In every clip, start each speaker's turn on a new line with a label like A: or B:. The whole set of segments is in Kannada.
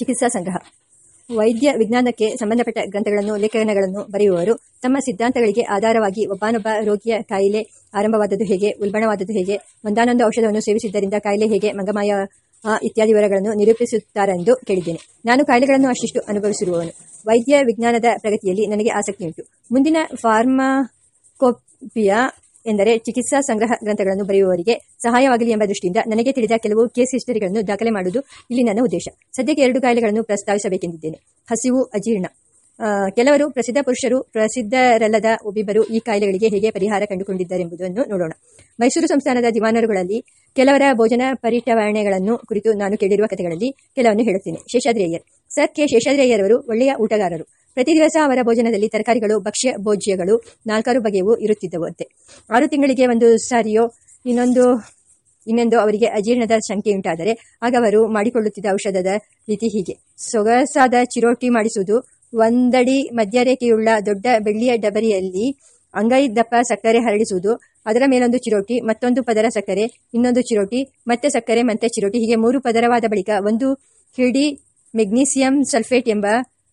A: ಚಿಕಿತ್ಸಾ ಸಂಗ್ರಹ. ವೈದ್ಯ ವಿಜ್ಞಾನಕ್ಕೆ ಸಂಬಂಧಪಟ್ಟ ಗ್ರಂಥಗಳನ್ನು, ಲೇಖನಗಳನ್ನು ಬರೆಯುವವರು ತಮ್ಮ ಸಿದ್ಧಾಂತಗಳಿಗೆ ಆಧಾರವಾಗಿ ಒಬ್ಬನೊಬ್ಬ ರೋಗಿಯ ಕಾಯಿಲೆ ಆರಂಭವಾದದ್ದು ಹೇಗೆ, ಉಲ್ಬಣವಾದದ್ದು ಹೇಗೆ ಒಂದಾನೊಂದು ಔಷಧವನ್ನು ಸೇವಿಸಿದ್ದರಿಂದ ಕಾಯಿಲೆ ಹೇಗೆ, ಮಂಗಮಾಯ ಇತ್ಯಾದಿ ವಿವರಗಳನ್ನು ನಿರೂಪಿಸುತ್ತಾರೆಂದು ಕೇಳಿದ್ದೇನೆ. ನಾನು ಕಾಯಿಲೆಗಳನ್ನು ಅಷ್ಟಿಷ್ಟು ಅನುಭವಿಸಿರುವವನು. ವೈದ್ಯ ವಿಜ್ಞಾನದ ಪ್ರಗತಿಯಲ್ಲಿ ನನಗೆ ಆಸಕ್ತಿಯುಂಟು. ಮುಂದಿನ ಫಾರ್ಮಾಕೋಪಿಯಾ ಎಂದರೆ ಚಿಕಿತ್ಸಾ ಸಂಗ್ರಹ ಗ್ರಂಥಗಳನ್ನು ಬರೆಯುವವರಿಗೆ ಸಹಾಯವಾಗಲಿ ಎಂಬ ದೃಷ್ಟಿಯಿಂದ ನನಗೆ ತಿಳಿದ ಕೆಲವು ಕೇಸ್ ಹಿಸ್ಟರಿಗಳನ್ನು ದಾಖಲೆ ಮಾಡುವುದು ಇಲ್ಲಿ ನನ್ನ ಉದ್ದೇಶ. ಸದ್ಯಕ್ಕೆ ಎರಡು ಕಾಯಿಲೆಗಳನ್ನು ಪ್ರಸ್ತಾವಿಸಬೇಕೆಂದಿದ್ದೇನೆ. ಹಸಿವು, ಅಜೀರ್ಣ. ಕೆಲವರು ಪ್ರಸಿದ್ಧ ಪುರುಷರು, ಪ್ರಸಿದ್ಧರಲ್ಲದ ಒಬ್ಬಿಬ್ಬರು ಈ ಕಾಯಿಲೆಗಳಿಗೆ ಹೇಗೆ ಪರಿಹಾರ ಕಂಡುಕೊಂಡಿದ್ದಾರೆಂಬುದನ್ನು ನೋಡೋಣ. ಮೈಸೂರು ಸಂಸ್ಥಾನದ ದಿವಾನರುಗಳಲ್ಲಿ ಕೆಲವರ ಭೋಜನ ಪರಿಟವಣೆಗಳನ್ನು ಕುರಿತು ನಾನು ಕೇಳಿರುವ ಕಥೆಗಳಲ್ಲಿ ಕೆಲವನ್ನು ಹೇಳುತ್ತೇನೆ. Seshadri Iyer sir K. Seshadri Iyer ಅವರು ಒಳ್ಳೆಯ ಊಟಗಾರರು. ಪ್ರತಿ ದಿವಸ ಅವರ ಭೋಜನದಲ್ಲಿ ತರಕಾರಿಗಳು, ಭಕ್ಷ್ಯ, ಭೋಜ್ಯಗಳು ನಾಲ್ಕಾರು ಬಗೆಯವು ಇರುತ್ತಿದ್ದವಂತೆ. ಆರು ತಿಂಗಳಿಗೆ ಒಂದು ಸಾರಿಯೋ, ಇನ್ನೊಂದು ಇನ್ನೊಂದು ಅವರಿಗೆ ಅಜೀರ್ಣದ ಶಂಕೆಯುಂಟಾದರೆ ಆಗ ಅವರು ಮಾಡಿಕೊಳ್ಳುತ್ತಿದ್ದ ಔಷಧದ ರೀತಿ ಹೀಗೆ. ಸೊಗಸಾದ ಚಿರೋಟಿ ಮಾಡಿಸುವುದು ಒಂದಡಿ ಮಧ್ಯರೇಖೆಯುಳ್ಳ ದೊಡ್ಡ ಬೆಳ್ಳಿಯ ಡಬರಿಯಲ್ಲಿ ಅಂಗೈ ದಪ್ಪ ಸಕ್ಕರೆ ಹರಡಿಸುವುದು, ಅದರ ಮೇಲೊಂದು ಚಿರೋಟಿ, ಮತ್ತೊಂದು ಪದರ ಸಕ್ಕರೆ, ಇನ್ನೊಂದು ಚಿರೋಟಿ, ಮತ್ತೆ ಸಕ್ಕರೆ, ಮತ್ತೆ ಚಿರೋಟಿ ಹೀಗೆ ಮೂರು ಪದರವಾದ ಬಳಿಕ ಒಂದು ಹಿಡಿ ಮೆಗ್ನೀಸಿಯಂ ಸಲ್ಫೇಟ್ ಎಂಬ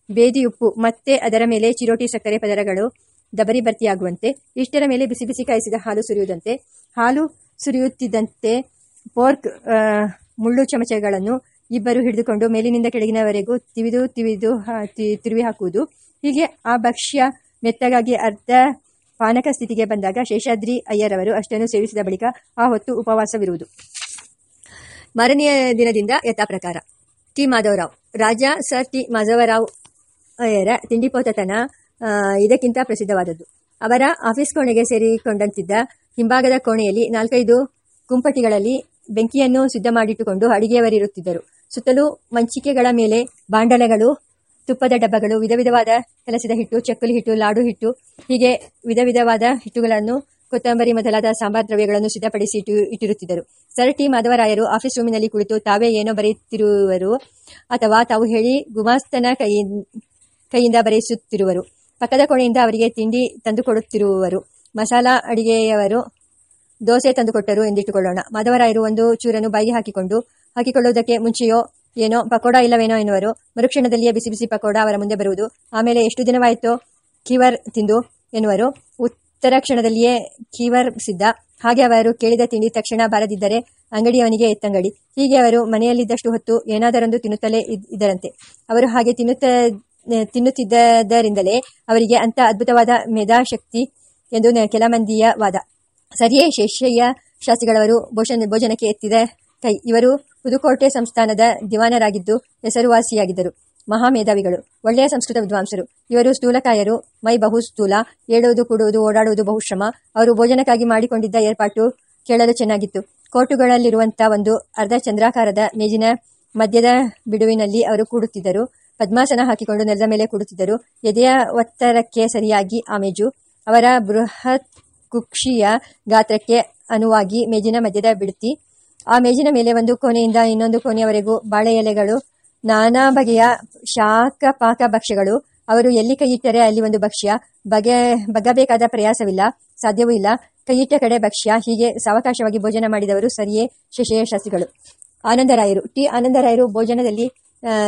A: ಬೇದಿ ಉಪ್ಪು, ಮತ್ತೆ ಅದರ ಮೇಲೆ ಚಿರೋಟಿ ಸಕ್ಕರೆ ಪದರಗಳು ದಬರಿ ಭರ್ತಿಯಾಗುವಂತೆ, ಇಷ್ಟರ ಮೇಲೆ ಬಿಸಿ ಬಿಸಿ ಕಾಯಿಸಿದ ಹಾಲು ಸುರಿಯುವುದಂತೆ. ಹಾಲು ಸುರಿಯುತ್ತಿದ್ದಂತೆ ಪೋರ್ಕ್ ಮುಳ್ಳು ಚಮಚಗಳನ್ನು ಇಬ್ಬರು ಹಿಡಿದುಕೊಂಡು ಮೇಲಿನಿಂದ ಕೆಳಗಿನವರೆಗೂ ತಿವಿದು ತಿವಿದು ತಿರುವಿ ಹಾಕುವುದು. ಹೀಗೆ ಆ ಭಕ್ಷ್ಯ ಮೆತ್ತಗಾಗಿ ಅರ್ಧ ಪಾನಕ ಸ್ಥಿತಿಗೆ ಬಂದಾಗ ಶೇಷಾದ್ರಿ ಅಯ್ಯರವರು ಅಷ್ಟನ್ನು ಸೇವಿಸಿದ ಬಳಿಕ ಆ ಹೊತ್ತು ಉಪವಾಸವಿರುವುದು. ಮಾರನೆಯ ದಿನದಿಂದ ಯಥಾಪ್ರಕಾರ T. Madhavarao. Raja sir T. Madhavarao ಅಯ್ಯರ ತಿಂಡಿಪೋತತನ ಇದಕ್ಕಿಂತ ಪ್ರಸಿದ್ಧವಾದದ್ದು. ಅವರ ಆಫೀಸ್ ಕೋಣೆಗೆ ಸೇರಿಕೊಂಡಂತಿದ್ದ ಹಿಂಭಾಗದ ಕೋಣೆಯಲ್ಲಿ ನಾಲ್ಕೈದು ಕುಂಪಟಿಗಳಲ್ಲಿ ಬೆಂಕಿಯನ್ನು ಸಿದ್ಧ ಮಾಡಿಟ್ಟುಕೊಂಡು ಅಡಿಗೆಯವರಿರುತ್ತಿದ್ದರು. ಸುತ್ತಲೂ ಮಂಚಿಕೆಗಳ ಮೇಲೆ ಬಾಂಡಲೆಗಳು, ತುಪ್ಪದ ಡಬ್ಬಗಳು, ವಿಧ ವಿಧವಾದ ಕೆಲಸದ ಹಿಟ್ಟು ಚಕ್ಕುಲಿ ಹಿಟ್ಟು, ಲಾಡು ಹಿಟ್ಟು, ಹೀಗೆ ವಿಧ ವಿಧವಾದ ಹಿಟ್ಟುಗಳನ್ನು, ಕೊತ್ತಂಬರಿ ಮೊದಲಾದ ಸಾಂಬಾರ್ ದ್ರವ್ಯಗಳನ್ನು ಸಿದ್ಧಪಡಿಸಿ ಇಟ್ಟು, ಇಟ್ಟಿರುತ್ತಿದ್ದರು. Sir T. ಮಾಧವರಾಯರು ಆಫೀಸ್ ರೂಮಿನಲ್ಲಿ ಕುಳಿತು ತಾವೇ ಏನೋ ಬರೆಯುತ್ತಿರುವರು ಅಥವಾ ತಾವು ಹೇಳಿ ಗುಮಾಸ್ತನ ಕೈ ಕೈಯಿಂದ ಬರೆಯಿಸುತ್ತಿರುವರು ಪಕ್ಕದ ಕೋಣೆಯಿಂದ ಅವರಿಗೆ ತಿಂಡಿ ತಂದುಕೊಡುತ್ತಿರುವರು. ಮಸಾಲ ಅಡಿಗೆಯವರು ದೋಸೆ ತಂದುಕೊಟ್ಟರು ಎಂದಿಟ್ಟುಕೊಳ್ಳೋಣ. ಮಾಧವರಾಯರು ಒಂದು ಚೂರನ್ನು ಬಾಯಿಗೆ ಹಾಕಿಕೊಂಡು, ಹಾಕಿಕೊಳ್ಳುವುದಕ್ಕೆ ಮುಂಚೆಯೋ ಏನೋ ಪಕೋಡ ಇಲ್ಲವೇನೋ ಎನ್ನುವರು. ಮರುಕ್ಷಣದಲ್ಲಿಯೇ ಬಿಸಿ ಬಿಸಿ ಪಕೋಡ ಅವರ ಮುಂದೆ ಬರುವುದು. ಆಮೇಲೆ ಎಷ್ಟು ದಿನವಾಯಿತೋ ಕೀವರ್ ತಿಂದು ಎನ್ನುವರು. ಉತ್ತರ ಕ್ಷಣದಲ್ಲಿಯೇ ಕೀವರ್ ಸಿದ್ಧ. ಹಾಗೆ ಅವರು ಕೇಳಿದ ತಿಂಡಿ ತಕ್ಷಣ ಬಾರದಿದ್ದರೆ ಅಂಗಡಿಯವನಿಗೆ ಎತ್ತಂಗಡಿ. ಹೀಗೆ ಅವರು ಮನೆಯಲ್ಲಿದ್ದಷ್ಟು ಹೊತ್ತು ಏನಾದರೊಂದು ತಿನ್ನುತ್ತಲೇ ಇದ್- ಇದ್ದರಂತೆ ಅವರು ಹಾಗೆ ತಿನ್ನುತ್ತ ತಿನ್ನುತ್ತಿದ್ದರಿಂದಲೇ ಅವರಿಗೆ ಅಂತ ಅದ್ಭುತವಾದ ಮೇಧಾಶಕ್ತಿ ಎಂದು ಕೆಲ ಮಂದಿಯ ವಾದ. ಸರಿಯೇ ಶೇಷಯ್ಯ ಶಾಸ್ತ್ರಿಗಳವರು ಭೋಷನ್ ಭೋಜನಕ್ಕೆ ಎತ್ತಿದ ಕೈ. ಇವರು ಪುದುಕೋಟೆ ಸಂಸ್ಥಾನದ ದಿವಾನರಾಗಿದ್ದು ಹೆಸರುವಾಸಿಯಾಗಿದ್ದರು. ಮಹಾಮೇಧಾವಿಗಳು, ಒಳ್ಳೆಯ ಸಂಸ್ಕೃತ ವಿದ್ವಾಂಸರು. ಇವರು ಸ್ಥೂಲಕಾಯರು, ಮೈ ಬಹು ಸ್ಥೂಲ, ಏಳುವುದು, ಕೂಡುವುದು, ಓಡಾಡುವುದು ಬಹುಶ್ರಮ ಅವರು ಭೋಜನಕ್ಕಾಗಿ ಮಾಡಿಕೊಂಡಿದ್ದ ಏರ್ಪಾಟು ಕೇಳಲು ಚೆನ್ನಾಗಿತ್ತು. ಕೋಟುಗಳಲ್ಲಿರುವಂತಹ ಒಂದು ಅರ್ಧ ಚಂದ್ರಾಕಾರದ ಮೇಜಿನ ಮಧ್ಯದ ಬಿಡುವಿನಲ್ಲಿ ಅವರು ಕೂಡುತ್ತಿದ್ದರು. ಪದ್ಮಾಸನ ಹಾಕಿಕೊಂಡು ನೆಲದ ಮೇಲೆ ಕೂಡುತ್ತಿದ್ದರು. ಎದೆಯ ಒತ್ತರಕ್ಕೆ ಸರಿಯಾಗಿ ಆ ಮೇಜು ಅವರ ಬೃಹತ್ ಕುಕ್ಷಿಯ ಗಾತ್ರಕ್ಕೆ ಅನುವಾಗಿ ಮೇಜಿನ ಮಧ್ಯದ ಬಿಡುತ್ತಿ ಆ ಮೇಜಿನ ಮೇಲೆ ಒಂದು ಕೋಣೆಯಿಂದ ಇನ್ನೊಂದು ಕೋಣೆಯವರೆಗೂ ಬಾಳೆ ಎಲೆಗಳು, ನಾನಾ ಬಗೆಯ ಶಾಖ ಪಾಕ ಭಕ್ಷ್ಯಗಳು ಅವರು ಎಲ್ಲಿ ಕೈಯಿಟ್ಟರೆ ಅಲ್ಲಿ ಒಂದು ಭಕ್ಷ್ಯ. ಬಗೆ, ಬಗ್ಗಬೇಕಾದ ಪ್ರಯಾಸವಿಲ್ಲ, ಸಾಧ್ಯವೂ ಇಲ್ಲ. ಕೈಯಿಟ್ಟ ಕಡೆ ಭಕ್ಷ್ಯ. ಹೀಗೆ ಸಾವಕಾಶವಾಗಿ ಭೋಜನ ಮಾಡಿದವರು ಸರಿಯೇ ಶಶಯ ಶಾಸ್ತ್ರಿಗಳು ಆನಂದರಾಯರು. ಟಿ. ಆನಂದರಾಯರು ಭೋಜನದಲ್ಲಿ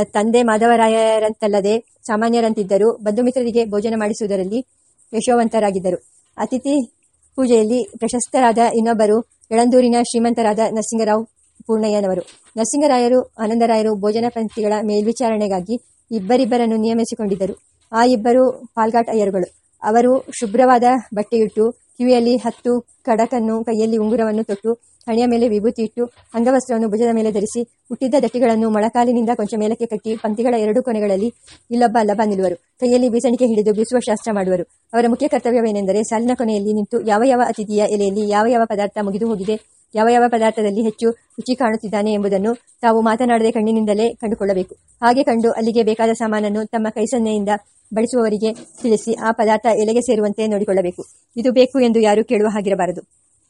A: ತಂದೆ ಮಾಧವರಾಯರಂತಲ್ಲದೆ ಸಾಮಾನ್ಯರಂತಿದ್ದರು. ಬಂಧು ಮಿತ್ರರಿಗೆ ಭೋಜನ ಮಾಡಿಸುವುದರಲ್ಲಿ ಯಶೋವಂತರಾಗಿದ್ದರು. ಅತಿಥಿ ಪೂಜೆಯಲ್ಲಿ ಪ್ರಶಸ್ತರಾದ ಇನ್ನೊಬ್ಬರು ಎಳಂದೂರಿನ ಶ್ರೀಮಂತರಾದ ನರಸಿಂಗರಾವ್ ಪೂರ್ಣಯ್ಯನವರು. ನರಸಿಂಗರಾಯರು, ಆನಂದರಾಯರು ಭೋಜನ ಪಂಕ್ತಿಗಳ ಮೇಲ್ವಿಚಾರಣೆಗಾಗಿ ಇಬ್ಬರಿಬ್ಬರನ್ನು ನಿಯಮಿಸಿಕೊಂಡಿದ್ದರು. ಆ ಇಬ್ಬರು ಪಾಲ್ಗಾಟ್ ಅಯ್ಯರುಗಳು. ಅವರು ಶುಭ್ರವಾದ ಬಟ್ಟೆಯಿಟ್ಟು ಕಿವಿಯಲ್ಲಿ ಹತ್ತು, ಕಡಕನ್ನು, ಕೈಯಲ್ಲಿ ಉಂಗುರವನ್ನು ತೊಟ್ಟು, ಹಣೆಯ ಮೇಲೆ ವಿಭೂತಿ ಇಟ್ಟು, ಅಂಗವಸ್ತ್ರವನ್ನು ಭುಜದ ಮೇಲೆ ಧರಿಸಿ ಹುಟ್ಟಿದ್ದ ದಟ್ಟಿಗಳನ್ನು ಮೊಳಕಾಲಿನಿಂದ ಕೊಂಚ ಮೇಲಕ್ಕೆ ಕಟ್ಟಿ, ಪಂಕ್ತಿಗಳ ಎರಡು ಕೊನೆಗಳಲ್ಲಿ ಇಲ್ಲೊಬ್ಬ ಅಲ್ಲಬ್ಬ ನಿಲ್ಲುವರು. ಕೈಯಲ್ಲಿ ಬೀಸಣಿಕೆ ಹಿಡಿದು ಬೀಸುವ ಶಾಸ್ತ್ರ ಮಾಡುವರು. ಅವರ ಮುಖ್ಯ ಕರ್ತವ್ಯವೇನೆಂದರೆ ಸಾಲಿನ ಕೊನೆಯಲ್ಲಿ ನಿಂತು ಯಾವ ಯಾವ ಅತಿಥಿಯ ಎಲೆಯಲ್ಲಿ ಯಾವ ಯಾವ ಪದಾರ್ಥ ಮುಗಿದು ಹೋಗಿದೆ, ಯಾವ ಯಾವ ಪದಾರ್ಥದಲ್ಲಿ ಹೆಚ್ಚು ರುಚಿ ಕಾಣುತ್ತಿದ್ದಾನೆ ಎಂಬುದನ್ನು ತಾವು ಮಾತನಾಡದೆ ಕಣ್ಣಿನಿಂದಲೇ ಕಂಡುಕೊಳ್ಳಬೇಕು. ಹಾಗೆ ಕಂಡು ಅಲ್ಲಿಗೆ ಬೇಕಾದ ಸಾಮಾನನ್ನು ತಮ್ಮ ಕೈಸನ್ನೆಯಿಂದ ಬಡಿಸುವವರಿಗೆ ತಿಳಿಸಿ ಆ ಪದಾರ್ಥ ಎಲೆಗೆ ಸೇರುವಂತೆ ನೋಡಿಕೊಳ್ಳಬೇಕು. ಇದು ಬೇಕು ಎಂದು ಯಾರೂ ಕೇಳುವ ಹಾಗಿರಬಾರದು.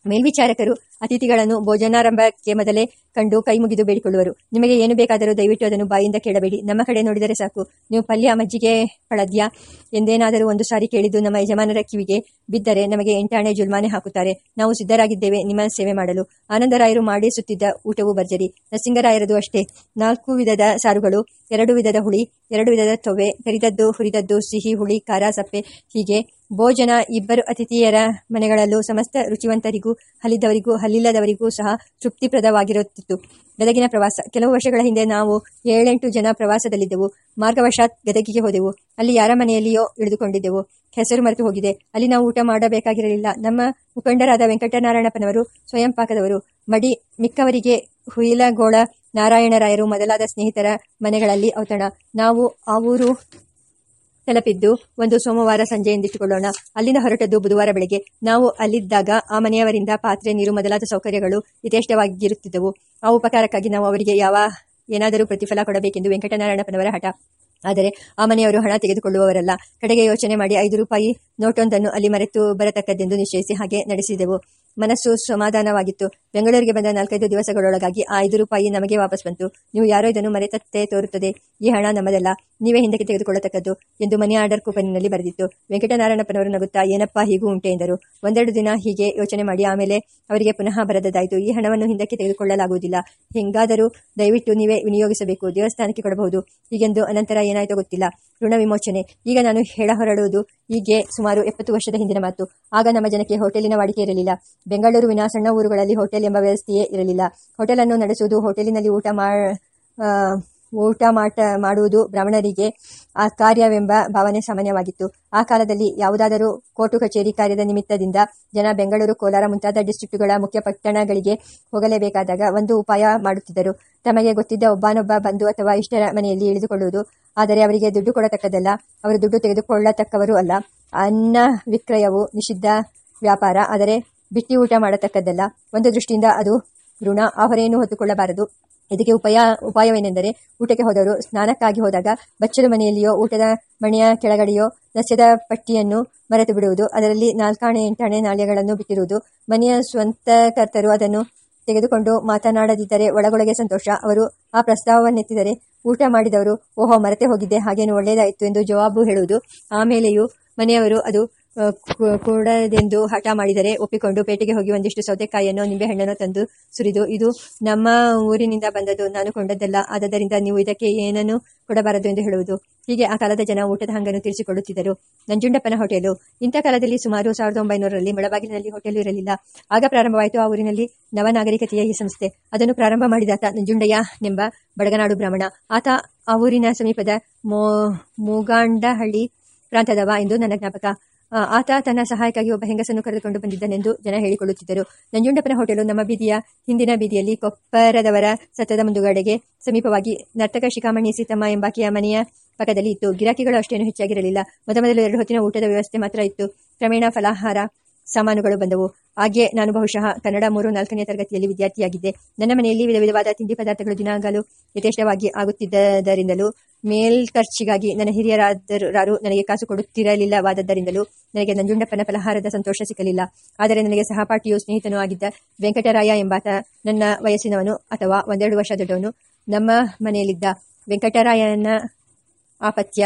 A: ಮೇಲ್ವಿಚಾರಕರು ಅತಿಥಿಗಳನ್ನು ಭೋಜನಾರಂಭಕ್ಕೆ ಮೊದಲೇ ಕಂಡು ಕೈ ಮುಗಿದು ಬೇಡಿಕೊಳ್ಳುವರು. ನಿಮಗೆ ಏನು ಬೇಕಾದರೂ ದಯವಿಟ್ಟು ಅದನ್ನು ಬಾಯಿಂದ ಕೇಳಬೇಡಿ. ನಮ್ಮ ಕಡೆ ನೋಡಿದರೆ ಸಾಕು. ನೀವು ಪಲ್ಯ ಮಜ್ಜಿಗೆ, ಪಳದ್ಯ, ಎಂದೇನಾದರೂ ಒಂದು ಸಾರಿ ಕೇಳಿದ್ದು ನಮ್ಮ ಯಜಮಾನರ ಕಿವಿಗೆ ಬಿದ್ದರೆ ನಮಗೆ ಎಂಟಾಣೆ ಜುಲ್ಮಾನೆ ಹಾಕುತ್ತಾರೆ. ನಾವು ಸಿದ್ಧರಾಗಿದ್ದೇವೆ. ನಿಮ್ಮ ಸೇವೆ ಮಾಡಲು. ಆನಂದರಾಯರು ಮಾಡಿಸುತ್ತಿದ್ದ ಊಟವು ಭರ್ಜರಿ. ನರಸಿಂಗರಾಯರದು ಅಷ್ಟೇ. ನಾಲ್ಕು ವಿಧದ ಸಾರುಗಳು, ಎರಡು ವಿಧದ ಹುಳಿ, ಎರಡು ವಿಧದ ತೊವೆ, ಕರಿದದ್ದು, ಹುರಿದದ್ದು, ಸಿಹಿ, ಹುಳಿ, ಖಾರ, ಸಪ್ಪೆ ಹೀಗೆ ಭೋಜನ ಇಬ್ಬರು ಅತಿಥಿಯರ ಮನೆಗಳಲ್ಲೂ ಸಮಸ್ತ ರುಚಿವಂತರಿಗೂ ಹಲ್ಲಿದ್ದವರಿಗೂ ಹಲ್ಲಿಲ್ಲದವರಿಗೂ ಸಹ ತೃಪ್ತಿಪ್ರದವಾಗಿರುತ್ತಿತ್ತು. ಗದಗಿನ ಪ್ರವಾಸ. ಕೆಲವು ವರ್ಷಗಳ ಹಿಂದೆ ನಾವು ಏಳೆಂಟು ಜನ ಪ್ರವಾಸದಲ್ಲಿದ್ದೆವು. ಮಾರ್ಗವಶಾತ್ ಗದಗಿಗೆ ಹೋದೆವು. ಅಲ್ಲಿ ಯಾರ ಮನೆಯಲ್ಲಿಯೋ ಇಳಿದುಕೊಂಡಿದ್ದೆವು. ಹೆಸರು ಮರೆತು ಹೋಗಿದೆ. ಅಲ್ಲಿ ನಾವು ಊಟ ಮಾಡಬೇಕಾಗಿರಲಿಲ್ಲ. ನಮ್ಮ ಮುಖಂಡರಾದ ವೆಂಕಟನಾರಾಯಣಪ್ಪನವರು ಸ್ವಯಂ ಪಾಕದವರು. ಮಡಿ ಮಿಕ್ಕವರಿಗೆ ಹುಯಿಲಗೋಳ ನಾರಾಯಣರಾಯರು ಮೊದಲಾದ ಸ್ನೇಹಿತರ ಮನೆಗಳಲ್ಲಿ ಅವತಣ ನಾವು ಆ ಊರು ತಲುಪಿದ್ದು, ಒಂದು ಸೋಮವಾರ ಸಂಜೆ ಎಂದಿಟ್ಟುಕೊಳ್ಳೋಣ. ಅಲ್ಲಿಂದ ಹೊರಟದ್ದು ಬುಧವಾರ ಬೆಳಗ್ಗೆ. ನಾವು ಅಲ್ಲಿದ್ದಾಗ ಆ ಮನೆಯವರಿಂದ ಪಾತ್ರೆ, ನೀರು ಮೊದಲಾದ ಸೌಕರ್ಯಗಳು ಯಥೇಷ್ಟವಾಗಿರುತ್ತಿದ್ದವು. ಆ ಉಪಕಾರಕ್ಕಾಗಿ ನಾವು ಅವರಿಗೆ ಯಾವ, ಏನಾದರೂ ಪ್ರತಿಫಲ ಕೊಡಬೇಕೆಂದು ವೆಂಕಟನಾರಾಯಣಪ್ಪನವರ ಹಠ. ಆದರೆ ಆ ಮನೆಯವರು ಹಣ ತೆಗೆದುಕೊಳ್ಳುವವರಲ್ಲ. ಕಡೆಗೆ ಯೋಚನೆ ಮಾಡಿ ಐದು ರೂಪಾಯಿ ನೋಟೊಂದನ್ನು ಅಲ್ಲಿ ಮರೆತು ಬರತಕ್ಕದ್ದೆಂದು ನಿಶ್ಚಯಿಸಿ ಹಾಗೆ ನಡೆಸಿದೆವು. ಮನಸ್ಸು ಸಮಾಧಾನವಾಗಿತ್ತು. ಬೆಂಗಳೂರಿಗೆ ಬಂದ ನಾಲ್ಕೈದು ದಿವಸಗಳೊಳಗಾಗಿ ಆ ಐದು ರೂಪಾಯಿ ನಮಗೆ ವಾಪಸ್ ಬಂತು. ನೀವು ಯಾರೋ ಇದನ್ನು ಮರೆತತ್ತೆ ತೋರುತ್ತದೆ. ಈ ಹಣ ನಮ್ಮದಲ್ಲ. ನೀವೇ ಹಿಂದಕ್ಕೆ ತೆಗೆದುಕೊಳ್ಳತಕ್ಕದ್ದು ಎಂದು ಮನಿ ಆರ್ಡರ್ ಕೂಪನಿನಲ್ಲಿ ಬರೆದಿತ್ತು. ವೆಂಕಟನಾರಾಯಣಪ್ಪನವರು ನಗುತ್ತಾ, ಏನಪ್ಪಾ ಹೀಗೂ ಉಂಟೆ ಎಂದರು. ಒಂದೆರಡು ದಿನ ಹೀಗೆ ಯೋಚನೆ ಮಾಡಿ ಆಮೇಲೆ ಅವರಿಗೆ ಪುನಃ ಬರದಾಯಿತು ಈ ಹಣವನ್ನು ಹಿಂದಕ್ಕೆ ತೆಗೆದುಕೊಳ್ಳಲಾಗುವುದಿಲ್ಲ. ಹೆಂಗಾದರೂ ದಯವಿಟ್ಟು ನೀವೇ ವಿನಿಯೋಗಿಸಬೇಕು. ದೇವಸ್ಥಾನಕ್ಕೆ ಕೊಡಬಹುದು. ಹೀಗೆಂದು ಅನಂತರ ಏನಾಯಿತು ಗೊತ್ತಿಲ್ಲ. ಋಣ ವಿಮೋಚನೆ. ಈಗ ನಾನು ಹೇಳ ಹೊರಡುವುದು ಹೀಗೆ ಸುಮಾರು ಎಪ್ಪತ್ತು ವರ್ಷದ ಹಿಂದಿನ ಮಾತು. ಆಗ ನಮ್ಮ ಜನಕ್ಕೆ ಹೋಟೆಲಿನ ವಾಡಿಕೆ ಇರಲಿಲ್ಲ. ಬೆಂಗಳೂರುವಿನ ಸಣ್ಣ ಊರುಗಳಲ್ಲಿ ಹೋಟೆಲ್ ಎಂಬ ವ್ಯವಸ್ಥೆಯೇ ಇರಲಿಲ್ಲ. ಹೋಟೆಲ್ ಅನ್ನು ನಡೆಸುವುದು, ಹೋಟೆಲಿನಲ್ಲಿ ಊಟ ಮಾ ಊಟ ಮಾಟ, ಮಾಡುವುದು ಬ್ರಾಹ್ಮಣರಿಗೆ ಆ ಕಾರ್ಯವೆಂಬ ಭಾವನೆ ಸಾಮಾನ್ಯವಾಗಿತ್ತು. ಆ ಕಾಲದಲ್ಲಿ ಯಾವುದಾದರೂ ಕೋರ್ಟು ಕಚೇರಿ ಕಾರ್ಯದ ನಿಮಿತ್ತದಿಂದ ಜನ ಬೆಂಗಳೂರು, ಕೋಲಾರ ಮುಂತಾದ ಡಿಸ್ಟ್ರಿಕ್ಟುಗಳ ಮುಖ್ಯ ಪಟ್ಟಣಗಳಿಗೆ ಹೋಗಲೇಬೇಕಾದಾಗ ಒಂದು ಉಪಾಯ ಮಾಡುತ್ತಿದ್ದರು. ತಮಗೆ ಗೊತ್ತಿದ್ದ ಒಬ್ಬನೊಬ್ಬ ಬಂದು ಅಥವಾ ಇಷ್ಟರ ಮನೆಯಲ್ಲಿ ಇಳಿದುಕೊಳ್ಳುವುದು, ಆದರೆ ಅವರಿಗೆ ದುಡ್ಡು ಕೊಡತಕ್ಕದಲ್ಲ ಅವರು ದುಡ್ಡು ತೆಗೆದುಕೊಳ್ಳತಕ್ಕವರು ಅಲ್ಲ. ಅನ್ನ ವಿಕ್ರಯವು ನಿಷಿದ್ಧ ವ್ಯಾಪಾರ, ಆದರೆ ಬಿಟ್ಟಿ ಊಟ ಮಾಡತಕ್ಕದ್ದಲ್ಲ. ಒಂದು ದೃಷ್ಟಿಯಿಂದ ಅದು ಋಣ ಆ ಹೊರೆಯನ್ನು ಹೊತ್ತುಕೊಳ್ಳಬಾರದು. ಇದಕ್ಕೆ ಉಪಾಯ, ಉಪಾಯವೇನೆಂದರೆ ಊಟಕ್ಕೆ ಹೋದವರು ಸ್ನಾನಕ್ಕಾಗಿ ಹೋದಾಗ ಬಚ್ಚಲ ಮನೆಯಲ್ಲಿಯೋ, ಊಟದ ಮನೆಯ ಕೆಳಗಡೆಯೋ ನಸ್ಯದ ಪಟ್ಟಿಯನ್ನು ಮರೆತು ಬಿಡುವುದು ಅದರಲ್ಲಿ ನಾಲ್ಕಾಣೆ, ಎಂಟಾಣೆ ನಾಣ್ಯಗಳನ್ನು ಬಿಟ್ಟಿರುವುದು, ಮನೆಯ ಸ್ವಂತ ಕರ್ತರು ಅದನ್ನು ತೆಗೆದುಕೊಂಡು ಮಾತನಾಡದಿದ್ದರೆ ಒಳಗೊಳಗೆ ಸಂತೋಷ. ಅವರು ಆ ಪ್ರಸ್ತಾವವನ್ನೆತ್ತಿದರೆ ಊಟ ಮಾಡಿದವರು, ಓಹೋ, ಮರೆತೆ ಹೋಗಿದ್ದೆ, ಹಾಗೇನು ಒಳ್ಳೆಯದಾಯಿತು ಎಂದು ಜವಾಬು ಹೇಳುವುದು. ಆಮೇಲೆಯೂ ಮನೆಯವರು ಅದು ಕೂಡದೆಂದು ಹಠ ಮಾಡಿದರೆ ಒಪ್ಪಿಕೊಂಡು ಪೇಟೆಗೆ ಹೋಗಿ ಒಂದಿಷ್ಟು ಸೌತೆಕಾಯಿಯನ್ನು, ನಿಂಬೆಹಣ್ಣನ್ನು ತಂದು ಸುರಿದು, ಇದು ನಮ್ಮ ಊರಿನಿಂದ ಬಂದದ್ದು, ನಾನು ಕೊಂಡದ್ದಲ್ಲ, ಆದ್ದರಿಂದ ನೀವು ಇದಕ್ಕೆ ಏನನ್ನು ಕೊಡಬಾರದು ಎಂದು ಹೇಳುವುದು. ಹೀಗೆ ಆ ಕಾಲದ ಜನ ಊಟದ ಹಂಗನ್ನು ತೀರಿಸಿಕೊಳ್ಳುತ್ತಿದ್ದರು. ನಂಜುಂಡಪ್ಪನ ಹೋಟೆಲು, ಇಂಥ ಕಾಲದಲ್ಲಿ ಸುಮಾರು ಸಾವಿರದ ಒಂಬೈನೂರರಲ್ಲಿ ಮುಳಬಾಗಿಲಿನಲ್ಲಿ ಹೋಟೆಲ್ ಇರಲಿಲ್ಲ. ಆಗ ಪ್ರಾರಂಭವಾಯಿತು ಆ ಊರಿನಲ್ಲಿ ನವನಾಗರಿಕತೆಯ ಈ ಸಂಸ್ಥೆ. ಅದನ್ನು ಪ್ರಾರಂಭ ಮಾಡಿದಾತ ನಂಜುಂಡಯ್ಯ ಎಂಬ ಬಡಗನಾಡು ಬ್ರಾಹ್ಮಣ. ಆತ ಆ ಊರಿನ ಸಮೀಪದ ಮೋ, ಮೂಗಾಂಡಹಳ್ಳಿ ಪ್ರಾಂತದವ ಎಂದು ನನ್ನ ಜ್ಞಾಪಕ. ಆತ ತನ್ನ ಸಹಾಯಕ್ಕಾಗಿ ಒಬ್ಬ ಹೆಂಗಸನ್ನು ಕರೆದುಕೊಂಡು ಬಂದಿದ್ದನೆಂದು ಜನ ಹೇಳಿಕೊಳ್ಳುತ್ತಿದ್ದರು. ನಂಜುಂಡಪ್ಪನ ಹೋಟೆಲು ನಮ್ಮ ಬೀದಿಯ ಹಿಂದಿನ ಬೀದಿಯಲ್ಲಿ ಕೊಪ್ಪರದವರ ಸತ್ತದ ಮುಂದುಗಡೆಗೆ ಸಮೀಪವಾಗಿ ನರ್ತಕ ಶಿಖಾಮಣಿ ಸೀತಮ್ಮ ಎಂಬಾಕೆಯ ಮನೆಯ ಪಕ್ಕದಲ್ಲಿ ಇತ್ತು. ಗಿರಾಕಿಗಳು ಅಷ್ಟೇನು ಹೆಚ್ಚಾಗಿರಲಿಲ್ಲ. ಮೊದಮೊದಲು ಎರಡು ಹೊತ್ತಿನ ಊಟದ ವ್ಯವಸ್ಥೆ ಮಾತ್ರ ಇತ್ತು. ಕ್ರಮೇಣ ಫಲಾಹಾರ ಸಾಮಾನುಗಳು ಬಂದವು. ಹಾಗೆ ನಾನು ಬಹುಶಃ ಕನ್ನಡ ಮೂರು, ನಾಲ್ಕನೇ ತರಗತಿಯಲ್ಲಿ ವಿದ್ಯಾರ್ಥಿಯಾಗಿದ್ದೆ. ನನ್ನ ಮನೆಯಲ್ಲಿ ವಿಧ ವಿಧವಾದ ತಿಂಡಿ ಪದಾರ್ಥಗಳು ದಿನಾಗಲು ಯಥೇಷ್ಟವಾಗಿ ಆಗುತ್ತಿದ್ದರಿಂದಲೂ ಮೇಲ್ಖರ್ಚಿಗಾಗಿ ನನ್ನ ಹಿರಿಯರಾದರಾರು ನನಗೆ ಕಾಸು ಕೊಡುತ್ತಿರಲಿಲ್ಲವಾದದ್ದರಿಂದಲೂ ನನಗೆ ನಂಜುಂಡಪ್ಪನ ಫಲಹಾರದ ಸಂತೋಷ ಸಿಗಲಿಲ್ಲ ಆದರೆ ನನಗೆ ಸಹಪಾಠಿಯು ಸ್ನೇಹಿತನೂ ಆಗಿದ್ದ ವೆಂಕಟರಾಯ ಎಂಬಾತ ನನ್ನ ವಯಸ್ಸಿನವನು ಅಥವಾ ಒಂದೆರಡು ವರ್ಷ ದೊಡ್ಡವನು ನಮ್ಮ ಮನೆಯಲ್ಲಿದ್ದ ವೆಂಕಟರಾಯನ ಆಪತ್ಯ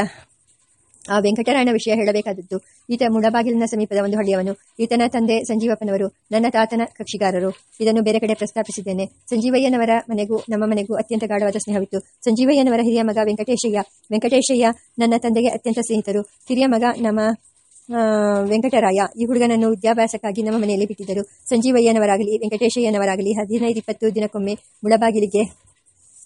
A: ಆ ವೆಂಕಟರಾಯನ ವಿಷಯ ಹೇಳಬೇಕಾದದ್ದು. ಈತ ಮುಳಬಾಗಿಲಿನ ಸಮೀಪದ ಒಂದು ಹಳ್ಳಿಯವನು. ಈತನ ತಂದೆ ಸಂಜೀವಪ್ಪನವರು, ನನ್ನ ತಾತನ ಕಕ್ಷಿಗಾರರು. ಇದನ್ನು ಬೇರೆ ಕಡೆ ಪ್ರಸ್ತಾಪಿಸಿದ್ದೇನೆ. ಸಂಜೀವಯ್ಯನವರ ಮನೆಗೂ, ನಮ್ಮ ಮನೆಗೂ ಅತ್ಯಂತ ಗಾಢವಾದ ಸ್ನೇಹವಿತ್ತು. ಸಂಜೀವಯ್ಯನವರ ಹಿರಿಯ ಮಗ ವೆಂಕಟೇಶಯ್ಯ. ವೆಂಕಟೇಶಯ್ಯ ನನ್ನ ತಂದೆಗೆ ಅತ್ಯಂತ ಸ್ನೇಹಿತರು. ಹಿರಿಯ ಮಗ ನಮ್ಮ ವೆಂಕಟರಾಯ. ಈ ಹುಡುಗನನ್ನು ವಿದ್ಯಾಭ್ಯಾಸಕ್ಕಾಗಿ ನಮ್ಮ ಮನೆಯಲ್ಲಿ ಬಿಟ್ಟಿದ್ದರು. ಸಂಜೀವಯ್ಯನವರಾಗಲಿ, ವೆಂಕಟೇಶಯ್ಯನವರಾಗಲಿ ಹದಿನೈದು ಇಪ್ಪತ್ತು ದಿನಕ್ಕೊಮ್ಮೆ ಮುಳಬಾಗಿಲಿಗೆ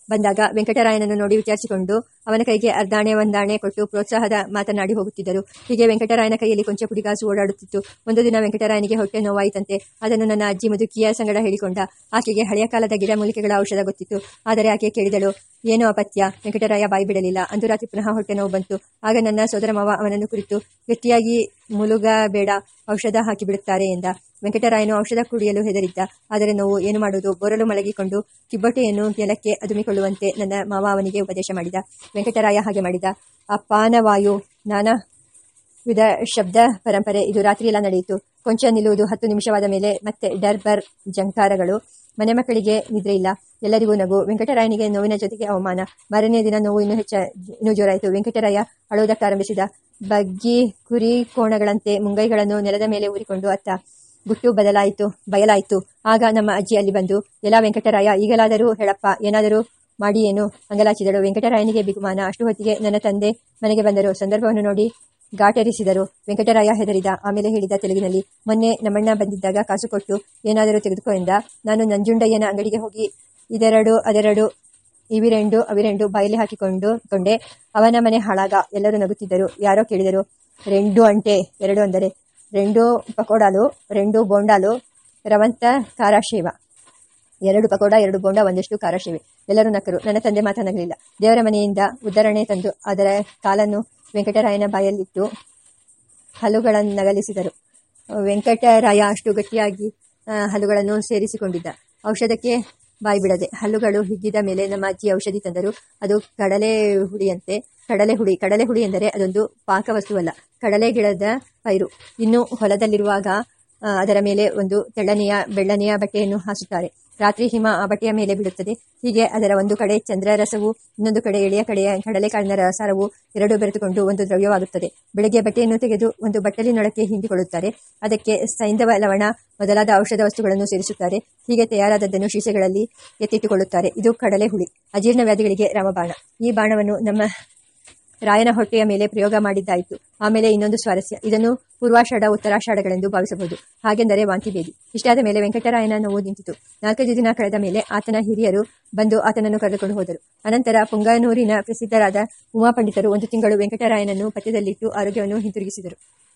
A: ಬಂದಾಗ ವೆಂಕಟರಾಯನನ್ನು ನೋಡಿ ವಿಚಾರಿಸಿಕೊಂಡು ಅವನ ಕೈಗೆ ಅರ್ಧಾಣೆ, ಒಂದಾಣೆ ಕೊಟ್ಟು ಪ್ರೋತ್ಸಾಹದ ಮಾತನಾಡಿ ಹೋಗುತ್ತಿದ್ದರು. ಹೀಗೆ ವೆಂಕಟರಾಯನ ಕೈಯಲ್ಲಿ ಕೊಂಚ ಪುಡಿಗಾಸು ಓಡಾಡುತ್ತಿತ್ತು. ಒಂದು ದಿನ ವೆಂಕಟರಾಯನಿಗೆ ಹೊಟ್ಟೆ ನೋವಾಯಿತಂತೆ. ಅದನ್ನು ನನ್ನ ಅಜ್ಜಿ ಮುದುಕಿಯ ಸಂಗಡ ಹೇಳಿಕೊಂಡ. ಆಕೆಗೆ ಹಳೆಯ ಕಾಲದ ಗಿಡಮೂಲಿಕೆಗಳ ಔಷಧ ಗೊತ್ತಿತ್ತು. ಆದರೆ ಆಕೆ ಕೇಳಿದಳು, ಏನೋ ಅಪತ್ಯ. ವೆಂಕಟರಾಯ ಬಾಯಿ ಬಿಡಲಿಲ್ಲ. ಅಂದು ರಾತ್ರಿ ಪುನಃ ಹೊಟ್ಟೆ ನೋವು ಬಂತು. ಆಗ ನನ್ನ ಸೋದರ ಮಾವ ಅವನನ್ನು ಕುರಿತು, ಗಟ್ಟಿಯಾಗಿ ಮುಲುಗಬೇಡ. ಔಷಧ ಹಾಕಿಬಿಡುತ್ತಾರೆ ಎಂದ. ವೆಂಕಟರಾಯನು ಔಷಧ ಕುಡಿಯಲು ಹೆದರಿದ್ದ. ಆದರೆ ನೋವು ಏನು ಮಾಡುವುದು? ಬೋರಲು ಮಲಗಿಕೊಂಡು ಕಿಬ್ಬೊಟ್ಟೆಯನ್ನು ನೆಲಕ್ಕೆ ಅದುಮಿಕೊಳ್ಳುವಂತೆ ನನ್ನ ಮಾವ ಅವನಿಗೆ ಉಪದೇಶ ಮಾಡಿದ. ವೆಂಕಟರಾಯ ಹಾಗೆ ಮಾಡಿದ. ಅಪಾನವಾಯು ನಾನಾ ವಿಧ ಶಬ್ದ ಪರಂಪರೆ ಇದು ರಾತ್ರಿಯೆಲ್ಲ ನಡೆಯಿತು. ಕೊಂಚ ನಿಲ್ಲುವುದು ಹತ್ತು ನಿಮಿಷವಾದ ಮೇಲೆ ಮತ್ತೆ ಡರ್ಬರ್ ಜಂಕಾರಗಳು. ಮನೆ ಮಕ್ಕಳಿಗೆ ನಿದ್ರೆ ಇಲ್ಲ. ಎಲ್ಲರಿಗೂ ನಗು. ವೆಂಕಟರಾಯನಿಗೆ ನೋವಿನ ಜೊತೆಗೆ ಅವಮಾನ. ಮರನೇ ದಿನ ನೋವು ಇನ್ನೂ ಹೆಚ್ಚ, ಇನ್ನೂ ಜೋರಾಯಿತು. ವೆಂಕಟರಾಯ ಅಳುವುದಕ್ಕಾರಂಭಿಸಿದ ಬಗ್ಗಿ ಕುರಿ ಕೋಣಗಳಂತೆ ಮುಂಗೈಗಳನ್ನು ನೆಲದ ಮೇಲೆ ಊರಿಕೊಂಡು ಅತ್ತ. ಗುಟ್ಟು ಬದಲಾಯಿತು, ಬಯಲಾಯಿತು. ಆಗ ನಮ್ಮ ಅಜ್ಜಿ ಅಲ್ಲಿ ಬಂದು, ಎಲ್ಲ ವೆಂಕಟರಾಯ, ಈಗಲಾದರೂ ಹೇಳಪ್ಪ, ಏನಾದರೂ ಮಾಡಿಯೇನು ಅಂಗಲಾಚಿದಳು ವೆಂಕಟರಾಯನಿಗೆ ಬಿಗುಮಾನ ಅಷ್ಟು ಹೊತ್ತಿಗೆ ನನ್ನ ತಂದೆ ಮನೆಗೆ ಬಂದರು. ಸಂದರ್ಭವನ್ನು ನೋಡಿ ಘಾಟರಿಸಿದರು ವೆಂಕಟರಾಯ ಹೆದರಿದ. ಆಮೇಲೆ ಹೇಳಿದ ತೆಲುಗಿನಲ್ಲಿ, ಮೊನ್ನೆ ನಮ್ಮಣ್ಣ ಬಂದಿದ್ದಾಗ ಕಾಸು ಕೊಟ್ಟು ಏನಾದರೂ ತೆಗೆದುಕೊ ಎಂದ. ನಾನು ನಂಜುಂಡಯ್ಯನ ಅಂಗಡಿಗೆ ಹೋಗಿ ಇದೆರಡು, ಅದೆರಡು, ಇವಿರೆಂಡು, ಅವಿರೆಂಡು ಬಾಯಲ್ಲಿ ಹಾಕಿಕೊಂಡು ಕೊಂಡೆ. ಅವನ ಮನೆ ಹಾಳಾಗ ಎಲ್ಲರೂ ನಗುತ್ತಿದ್ದರು. ಯಾರೋ ಕೇಳಿದರು, ರೆಂಡು ಅಂಟೆ. ಎರಡು ಅಂದರೆ ರೆಂಡು ಪಕೋಡಾಲು, ರೆಂಡು ಬೋಂಡಾಲು, ರವಂತ ಕಾರಾಶೇವ. ಎರಡು ಪಕೋಡ, ಎರಡು ಬೋಂಡ, ಒಂದಷ್ಟು ಕಾರಾಶೇವೆ. ಎಲ್ಲರೂ ನಕ್ಕರು ನನ್ನ ತಂದೆ ಮಾತನಾಗಲಿಲ್ಲ ದೇವರ ಮನೆಯಿಂದ ಉದ್ಧರಣೆ ತಂದು ಅದರ ಕಾಲನ್ನು ವೆಂಕಟರಾಯನ ಬಾಯಲ್ಲಿಟ್ಟು ಹಲ್ಲುಗಳನ್ನು ನಗಲಿಸಿದರು. ವೆಂಕಟರಾಯ ಅಷ್ಟು ಗಟ್ಟಿಯಾಗಿ ಹಲ್ಲುಗಳನ್ನು ಸೇರಿಸಿಕೊಂಡಿದ್ದ. ಔಷಧಕ್ಕೆ ಬಾಯಿ ಬಿಡದೆ ಹಲ್ಲುಗಳು ಹಿಗ್ಗಿದ ಮೇಲೆ ನಮ್ಮ ಅಜ್ಜಿ ಔಷಧಿ ತಂದರು. ಅದು ಕಡಲೆ ಹುಡಿಯಂತೆ ಕಡಲೆ ಹುಡಿ ಕಡಲೆ ಹುಡಿ ಎಂದರೆ ಅದೊಂದು ಪಾಕ ವಸ್ತುವಲ್ಲ, ಕಡಲೆ ಗಿಡದ ಪೈರು. ಇನ್ನು ಹೊಲದಲ್ಲಿರುವಾಗ ಅದರ ಮೇಲೆ ಒಂದು ತೆಳ್ಳನೆಯ, ಬೆಳ್ಳನೆಯ ಬಟ್ಟೆಯನ್ನು ಹಾಸುತ್ತಾರೆ. ರಾತ್ರಿ ಹಿಮ ಆ ಬಟ್ಟೆಯ ಮೇಲೆ ಬಿಡುತ್ತದೆ ಹೀಗೆ ಅದರ ಒಂದು ಕಡೆ ಚಂದ್ರ ರಸವು, ಇನ್ನೊಂದು ಕಡೆ ಎಳೆಯ ಕಡೆಯ ಕಡಲೆಕಾಳಿನ ರಸಾರವು ಎರಡು ಬೆರೆತುಕೊಂಡು ಒಂದು ದ್ರವ್ಯವಾಗುತ್ತದೆ. ಬೆಳಗ್ಗೆ ಬಟ್ಟೆಯನ್ನು ತೆಗೆದು ಒಂದು ಬಟ್ಟಲಿನೊಳಕ್ಕೆ ಹಿಂಡಿಕೊಳ್ಳುತ್ತಾರೆ. ಅದಕ್ಕೆ ಸೈಂಧವ ಲವಣ ಮೊದಲಾದ ಔಷಧ ವಸ್ತುಗಳನ್ನು ಸೇರಿಸುತ್ತಾರೆ. ಹೀಗೆ ತಯಾರಾದದ್ದನ್ನು ಶೀಶೆಗಳಲ್ಲಿ ಎತ್ತಿಟ್ಟುಕೊಳ್ಳುತ್ತಾರೆ. ಇದು ಕಡಲೆ ಹುಳಿ. ಅಜೀರ್ಣ ವ್ಯಾಧಿಗಳಿಗೆ ರಾಮಬಾಣ. ಈ ಬಾಣವನ್ನು ನಮ್ಮ ರಾಯನ ಹೊಟ್ಟೆಯ ಮೇಲೆ ಪ್ರಯೋಗ ಮಾಡಿದ್ದಾಯಿತು. ಆಮೇಲೆ ಇನ್ನೊಂದು ಸ್ವಾರಸ್ಯ. ಇದನ್ನು ಪೂರ್ವಾಷಾಢ, ಉತ್ತರಾಷಾಢಗಳೆಂದು ಭಾವಿಸಬಹುದು. ಹಾಗೆಂದರೆ ವಾಂತಿ ಭೇದಿ ಇಷ್ಟಾದ ಮೇಲೆ ವೆಂಕಟರಾಯನ ನೋವು ನಿಂತಿತು. ನಾಲ್ಕೈದು ದಿನ ಕಳೆದ ಮೇಲೆ ಆತನ ಹಿರಿಯರು ಬಂದು ಆತನನ್ನು ಕರೆದುಕೊಂಡು ಹೋದರು. ಅನಂತರ ಪುಂಗನೂರಿನ ಪ್ರಸಿದ್ಧರಾದ ಉಮಾಪಂಡಿತರು ಒಂದು ತಿಂಗಳು ವೆಂಕಟರಾಯನನ್ನು ಪಥ್ಯದಲ್ಲಿಟ್ಟು ಆರೋಗ್ಯವನ್ನು ಹಿಂತಿರುಗಿಸಿದರು.